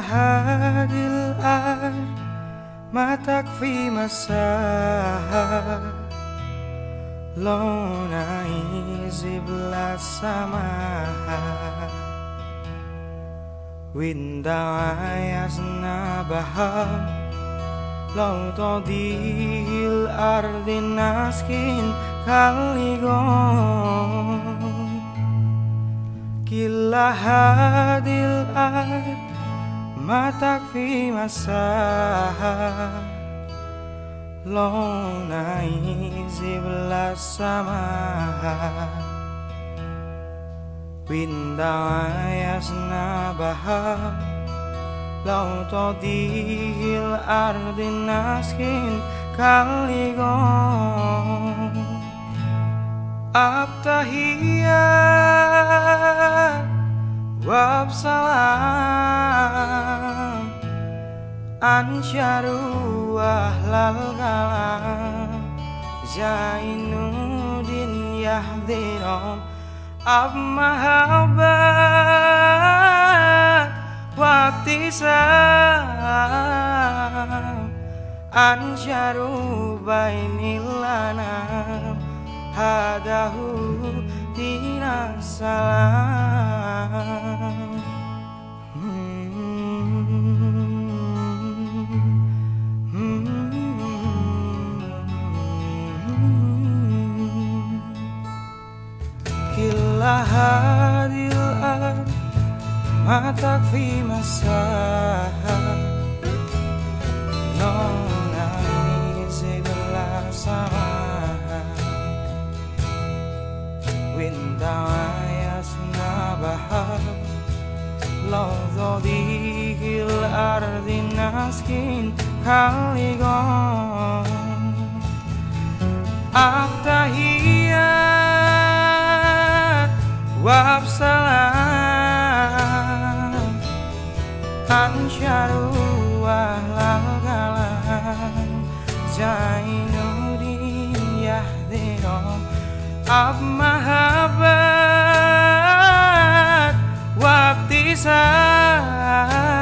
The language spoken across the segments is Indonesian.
hadil ar matak fi masa lona izi sama winda ayas nabaha lauto dihil ardinaskin kaligon Kila hadil ad ما تكفي مساحة لو نعيش بلا سماحة وإن بها لو تضيء الأرض نسكن كاليغون التحيات وبسلام Ansyaru ahlal kalam Zainuddin yahdirom Abmahabat Waktisam Ansyaru bainilanam Hadahu dinasalam هذه الأرض ما تكفي مساحة Non anisi bersama Wintaya bahar Lau zodihil ardi naskin kaligon Aktahiyah وابسلام أنشروا أهل الكلام زين الدين يهديهم بمحبة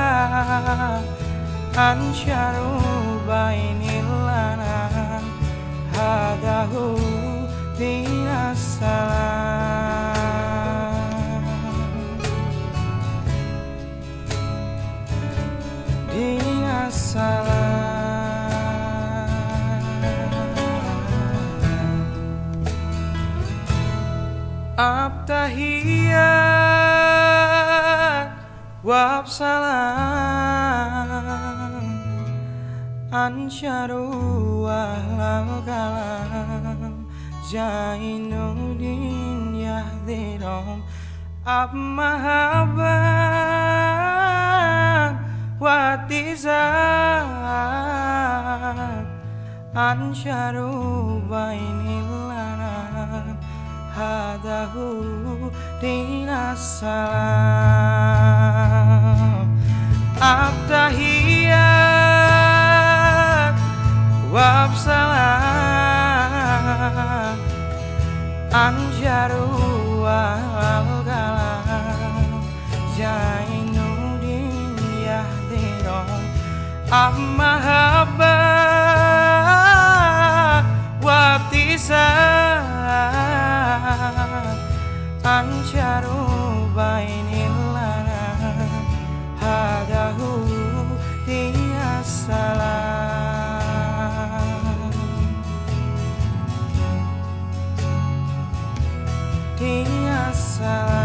وابتسام أنشروا Abtahiyat Wabsalam Ansyaru ahlal kalam Zainuddin yahdirom Abmahabat Watizat Ansyaru bainilana Hadahu dinasalam Abtahiyat Wabsalam Anjaru al kalam. Zainuddin yahdirom Ammahabba Wabtisat Anjaru bainilana Hadahu salam Dia salam